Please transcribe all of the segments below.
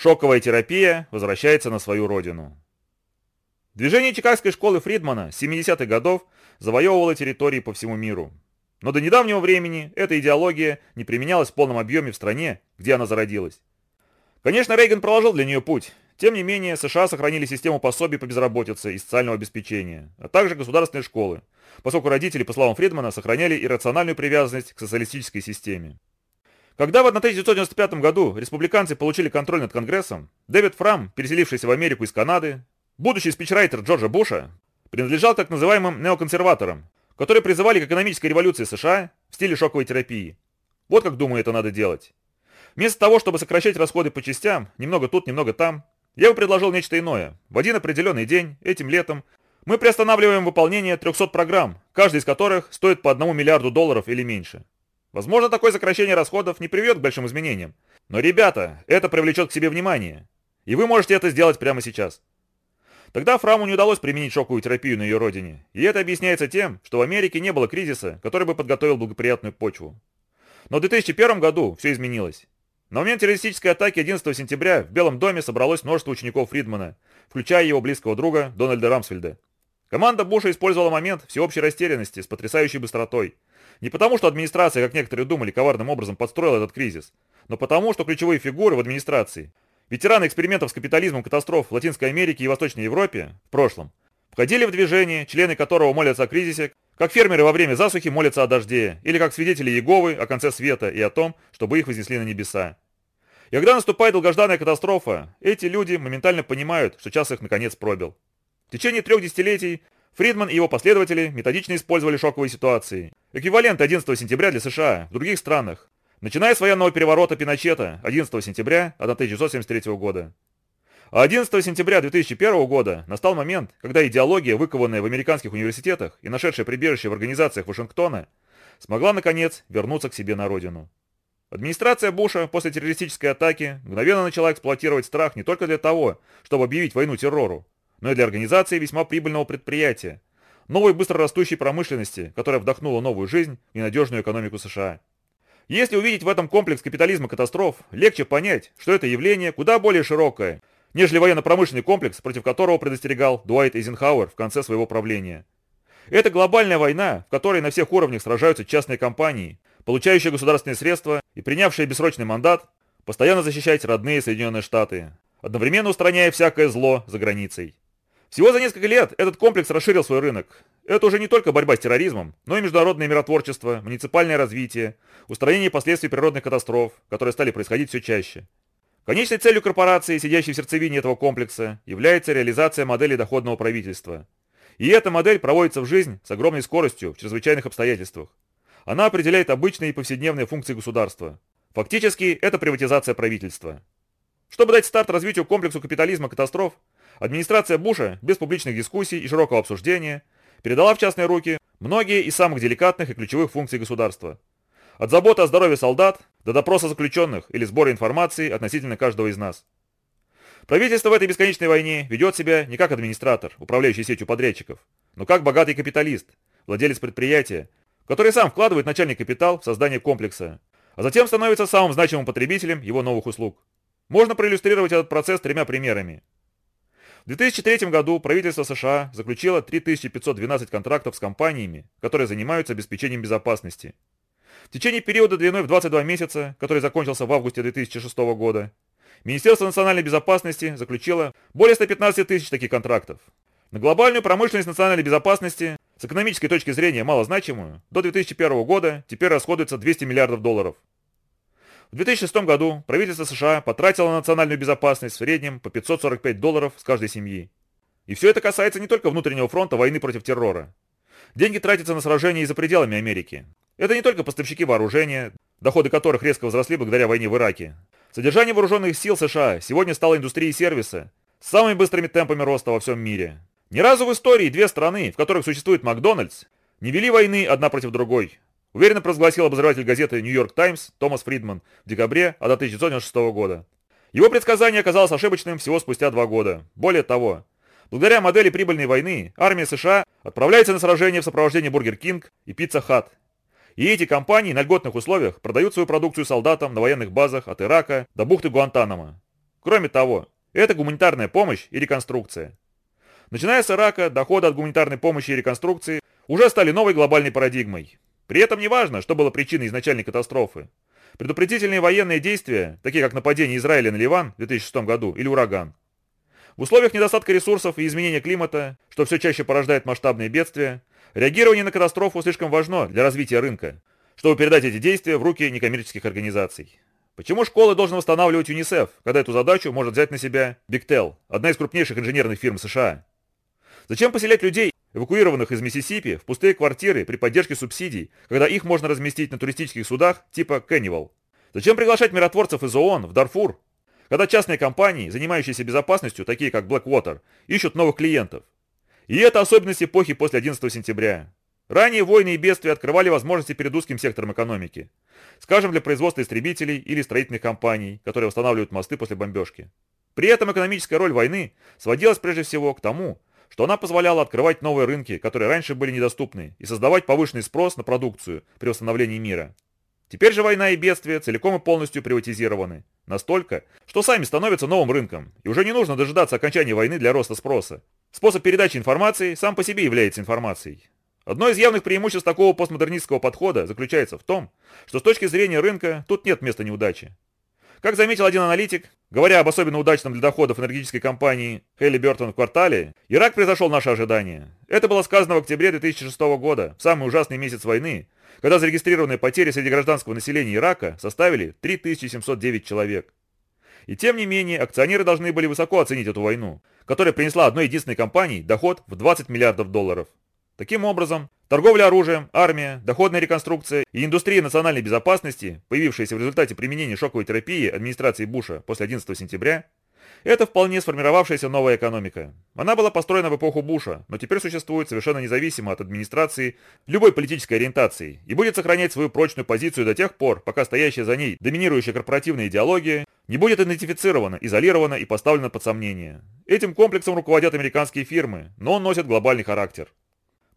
Шоковая терапия возвращается на свою родину. Движение Чикагской школы Фридмана с 70-х годов завоевывало территории по всему миру. Но до недавнего времени эта идеология не применялась в полном объеме в стране, где она зародилась. Конечно, Рейган проложил для нее путь. Тем не менее, США сохранили систему пособий по безработице и социального обеспечения, а также государственные школы, поскольку родители, по словам Фридмана, сохраняли иррациональную привязанность к социалистической системе. Когда в 1995 году республиканцы получили контроль над Конгрессом, Дэвид Фрам, переселившийся в Америку из Канады, будущий спичрайтер Джорджа Буша, принадлежал так называемым неоконсерваторам, которые призывали к экономической революции США в стиле шоковой терапии. Вот как думаю это надо делать. Вместо того, чтобы сокращать расходы по частям, немного тут, немного там, я бы предложил нечто иное. В один определенный день, этим летом, мы приостанавливаем выполнение 300 программ, каждый из которых стоит по 1 миллиарду долларов или меньше. Возможно, такое сокращение расходов не приведет к большим изменениям. Но, ребята, это привлечет к себе внимание. И вы можете это сделать прямо сейчас. Тогда Фраму не удалось применить шоковую терапию на ее родине. И это объясняется тем, что в Америке не было кризиса, который бы подготовил благоприятную почву. Но в 2001 году все изменилось. На момент террористической атаки 11 сентября в Белом доме собралось множество учеников Фридмана, включая его близкого друга Дональда Рамсфельда. Команда Буша использовала момент всеобщей растерянности с потрясающей быстротой – не потому, что администрация, как некоторые думали, коварным образом подстроила этот кризис, но потому, что ключевые фигуры в администрации, ветераны экспериментов с капитализмом катастроф в Латинской Америке и Восточной Европе в прошлом, входили в движение, члены которого молятся о кризисе, как фермеры во время засухи молятся о дожде, или как свидетели Иеговы о конце света и о том, чтобы их вознесли на небеса. И когда наступает долгожданная катастрофа, эти люди моментально понимают, что час их наконец пробил. В течение трех десятилетий Фридман и его последователи методично использовали шоковые ситуации, эквивалент 11 сентября для США в других странах, начиная с военного переворота Пиночета 11 сентября 1973 года. А 11 сентября 2001 года настал момент, когда идеология, выкованная в американских университетах и нашедшая прибежище в организациях Вашингтона, смогла, наконец, вернуться к себе на родину. Администрация Буша после террористической атаки мгновенно начала эксплуатировать страх не только для того, чтобы объявить войну террору, но и для организации весьма прибыльного предприятия, новой быстрорастущей промышленности, которая вдохнула новую жизнь и надежную экономику США. Если увидеть в этом комплекс капитализма катастроф, легче понять, что это явление куда более широкое, нежели военно-промышленный комплекс, против которого предостерегал Дуайт Эйзенхауэр в конце своего правления. Это глобальная война, в которой на всех уровнях сражаются частные компании, получающие государственные средства и принявшие бессрочный мандат, постоянно защищать родные Соединенные Штаты, одновременно устраняя всякое зло за границей. Всего за несколько лет этот комплекс расширил свой рынок. Это уже не только борьба с терроризмом, но и международное миротворчество, муниципальное развитие, устранение последствий природных катастроф, которые стали происходить все чаще. Конечной целью корпорации, сидящей в сердцевине этого комплекса, является реализация модели доходного правительства. И эта модель проводится в жизнь с огромной скоростью в чрезвычайных обстоятельствах. Она определяет обычные и повседневные функции государства. Фактически, это приватизация правительства. Чтобы дать старт развитию комплексу капитализма катастроф, Администрация Буша, без публичных дискуссий и широкого обсуждения, передала в частные руки многие из самых деликатных и ключевых функций государства. От заботы о здоровье солдат до допроса заключенных или сбора информации относительно каждого из нас. Правительство в этой бесконечной войне ведет себя не как администратор, управляющий сетью подрядчиков, но как богатый капиталист, владелец предприятия, который сам вкладывает начальный капитал в создание комплекса, а затем становится самым значимым потребителем его новых услуг. Можно проиллюстрировать этот процесс тремя примерами. В 2003 году правительство США заключило 3512 контрактов с компаниями, которые занимаются обеспечением безопасности. В течение периода длиной в 22 месяца, который закончился в августе 2006 года, Министерство национальной безопасности заключило более 115 тысяч таких контрактов. На глобальную промышленность национальной безопасности, с экономической точки зрения малозначимую, до 2001 года теперь расходуется 200 миллиардов долларов. В 2006 году правительство США потратило на национальную безопасность в среднем по 545 долларов с каждой семьи. И все это касается не только внутреннего фронта войны против террора. Деньги тратятся на сражения и за пределами Америки. Это не только поставщики вооружения, доходы которых резко возросли благодаря войне в Ираке. Содержание вооруженных сил США сегодня стало индустрией сервиса с самыми быстрыми темпами роста во всем мире. Ни разу в истории две страны, в которых существует Макдональдс, не вели войны одна против другой, Уверенно провозгласил обозреватель газеты «Нью-Йорк Таймс» Томас Фридман в декабре 1996 года. Его предсказание оказалось ошибочным всего спустя два года. Более того, благодаря модели прибыльной войны, армия США отправляется на сражение в сопровождении Burger King и Pizza Hut. И эти компании на льготных условиях продают свою продукцию солдатам на военных базах от Ирака до бухты Гуантанамо. Кроме того, это гуманитарная помощь и реконструкция. Начиная с Ирака, доходы от гуманитарной помощи и реконструкции уже стали новой глобальной парадигмой. При этом не важно, что было причиной изначальной катастрофы. Предупредительные военные действия, такие как нападение Израиля на Ливан в 2006 году или ураган. В условиях недостатка ресурсов и изменения климата, что все чаще порождает масштабные бедствия, реагирование на катастрофу слишком важно для развития рынка, чтобы передать эти действия в руки некоммерческих организаций. Почему школы должен восстанавливать ЮНИСЕФ, когда эту задачу может взять на себя Bigtel, одна из крупнейших инженерных фирм США? Зачем поселять людей, эвакуированных из Миссисипи, в пустые квартиры при поддержке субсидий, когда их можно разместить на туристических судах типа Кеннивал? Зачем приглашать миротворцев из ООН в Дарфур, когда частные компании, занимающиеся безопасностью, такие как Blackwater, ищут новых клиентов? И это особенность эпохи после 11 сентября. Ранее войны и бедствия открывали возможности перед узким сектором экономики. Скажем, для производства истребителей или строительных компаний, которые восстанавливают мосты после бомбежки. При этом экономическая роль войны сводилась прежде всего к тому, что она позволяла открывать новые рынки, которые раньше были недоступны, и создавать повышенный спрос на продукцию при восстановлении мира. Теперь же война и бедствия целиком и полностью приватизированы. Настолько, что сами становятся новым рынком, и уже не нужно дожидаться окончания войны для роста спроса. Способ передачи информации сам по себе является информацией. Одно из явных преимуществ такого постмодернистского подхода заключается в том, что с точки зрения рынка тут нет места неудачи. Как заметил один аналитик, говоря об особенно удачном для доходов энергетической компании Хелли Бертон в квартале, Ирак превзошел наши ожидания. Это было сказано в октябре 2006 года, в самый ужасный месяц войны, когда зарегистрированные потери среди гражданского населения Ирака составили 3709 человек. И тем не менее, акционеры должны были высоко оценить эту войну, которая принесла одной единственной компании доход в 20 миллиардов долларов. Таким образом, торговля оружием, армия, доходная реконструкция и индустрия национальной безопасности, появившиеся в результате применения шоковой терапии администрации Буша после 11 сентября, это вполне сформировавшаяся новая экономика. Она была построена в эпоху Буша, но теперь существует совершенно независимо от администрации любой политической ориентации и будет сохранять свою прочную позицию до тех пор, пока стоящая за ней доминирующая корпоративная идеология не будет идентифицирована, изолирована и поставлена под сомнение. Этим комплексом руководят американские фирмы, но он носит глобальный характер.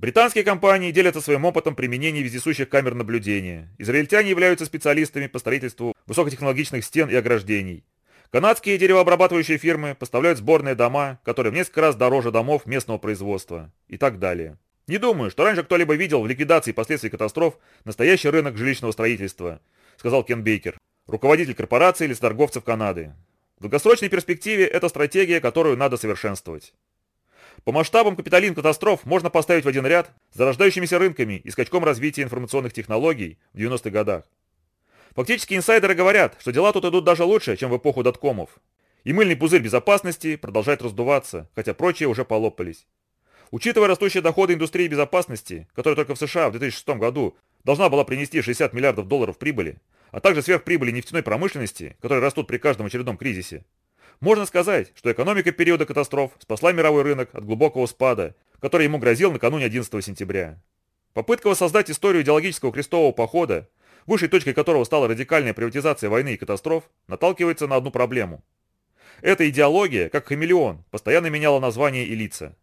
Британские компании делятся своим опытом применения вездесущих камер наблюдения. Израильтяне являются специалистами по строительству высокотехнологичных стен и ограждений. Канадские деревообрабатывающие фирмы поставляют сборные дома, которые в несколько раз дороже домов местного производства. И так далее. Не думаю, что раньше кто-либо видел в ликвидации последствий катастроф настоящий рынок жилищного строительства, сказал Кен Бейкер, руководитель корпорации лесоторговцев Канады. В долгосрочной перспективе это стратегия, которую надо совершенствовать. По масштабам капиталин-катастроф можно поставить в один ряд с зарождающимися рынками и скачком развития информационных технологий в 90-х годах. Фактически инсайдеры говорят, что дела тут идут даже лучше, чем в эпоху доткомов. И мыльный пузырь безопасности продолжает раздуваться, хотя прочие уже полопались. Учитывая растущие доходы индустрии безопасности, которая только в США в 2006 году должна была принести 60 миллиардов долларов прибыли, а также сверхприбыли нефтяной промышленности, которые растут при каждом очередном кризисе, можно сказать, что экономика периода катастроф спасла мировой рынок от глубокого спада, который ему грозил накануне 11 сентября. Попытка воссоздать историю идеологического крестового похода, высшей точкой которого стала радикальная приватизация войны и катастроф, наталкивается на одну проблему. Эта идеология, как хамелеон, постоянно меняла название и лица.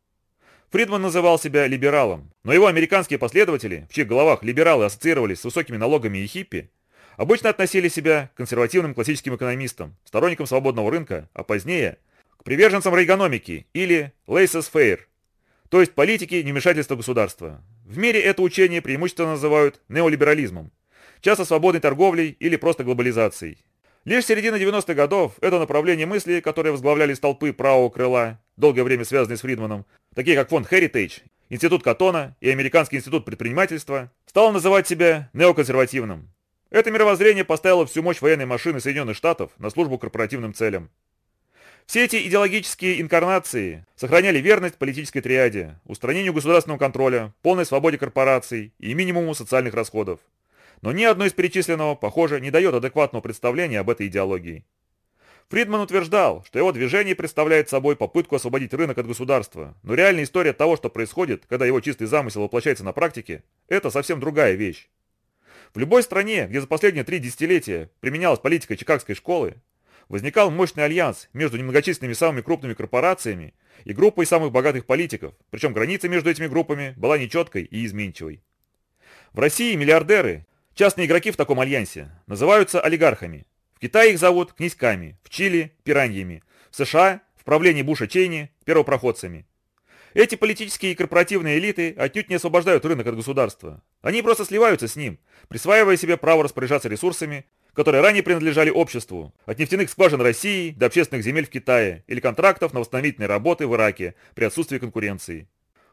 Фридман называл себя либералом, но его американские последователи, в чьих головах либералы ассоциировались с высокими налогами и хиппи, обычно относили себя к консервативным классическим экономистам, сторонникам свободного рынка, а позднее к приверженцам рейгономики или laissez-faire, то есть политики невмешательства государства. В мире это учение преимущественно называют неолиберализмом, часто свободной торговлей или просто глобализацией. Лишь с середины 90-х годов это направление мысли, которые возглавляли столпы правого крыла, долгое время связанные с Фридманом, такие как фонд Heritage, Институт Катона и Американский институт предпринимательства, стало называть себя неоконсервативным. Это мировоззрение поставило всю мощь военной машины Соединенных Штатов на службу корпоративным целям. Все эти идеологические инкарнации сохраняли верность политической триаде, устранению государственного контроля, полной свободе корпораций и минимуму социальных расходов. Но ни одно из перечисленного, похоже, не дает адекватного представления об этой идеологии. Фридман утверждал, что его движение представляет собой попытку освободить рынок от государства, но реальная история того, что происходит, когда его чистый замысел воплощается на практике, это совсем другая вещь. В любой стране, где за последние три десятилетия применялась политика Чикагской школы, возникал мощный альянс между немногочисленными самыми крупными корпорациями и группой самых богатых политиков, причем граница между этими группами была нечеткой и изменчивой. В России миллиардеры, частные игроки в таком альянсе, называются олигархами. В Китае их зовут князьками, в Чили – пираньями, в США – в правлении Буша Чейни – первопроходцами. Эти политические и корпоративные элиты отнюдь не освобождают рынок от государства. Они просто сливаются с ним, присваивая себе право распоряжаться ресурсами, которые ранее принадлежали обществу, от нефтяных скважин России до общественных земель в Китае или контрактов на восстановительные работы в Ираке при отсутствии конкуренции.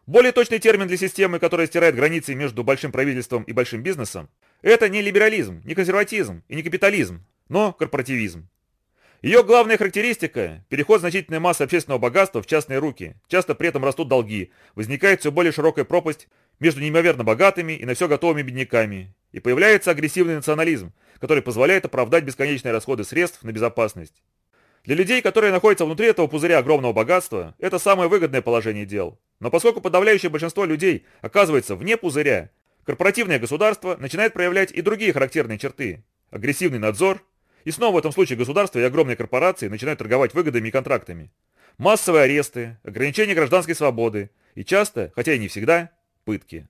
Более точный термин для системы, которая стирает границы между большим правительством и большим бизнесом, это не либерализм, не консерватизм и не капитализм, но корпоративизм. Ее главная характеристика – переход значительной массы общественного богатства в частные руки. Часто при этом растут долги, возникает все более широкая пропасть между неимоверно богатыми и на все готовыми бедняками. И появляется агрессивный национализм, который позволяет оправдать бесконечные расходы средств на безопасность. Для людей, которые находятся внутри этого пузыря огромного богатства, это самое выгодное положение дел. Но поскольку подавляющее большинство людей оказывается вне пузыря, корпоративное государство начинает проявлять и другие характерные черты. Агрессивный надзор, и снова в этом случае государство и огромные корпорации начинают торговать выгодами и контрактами. Массовые аресты, ограничение гражданской свободы и часто, хотя и не всегда, пытки.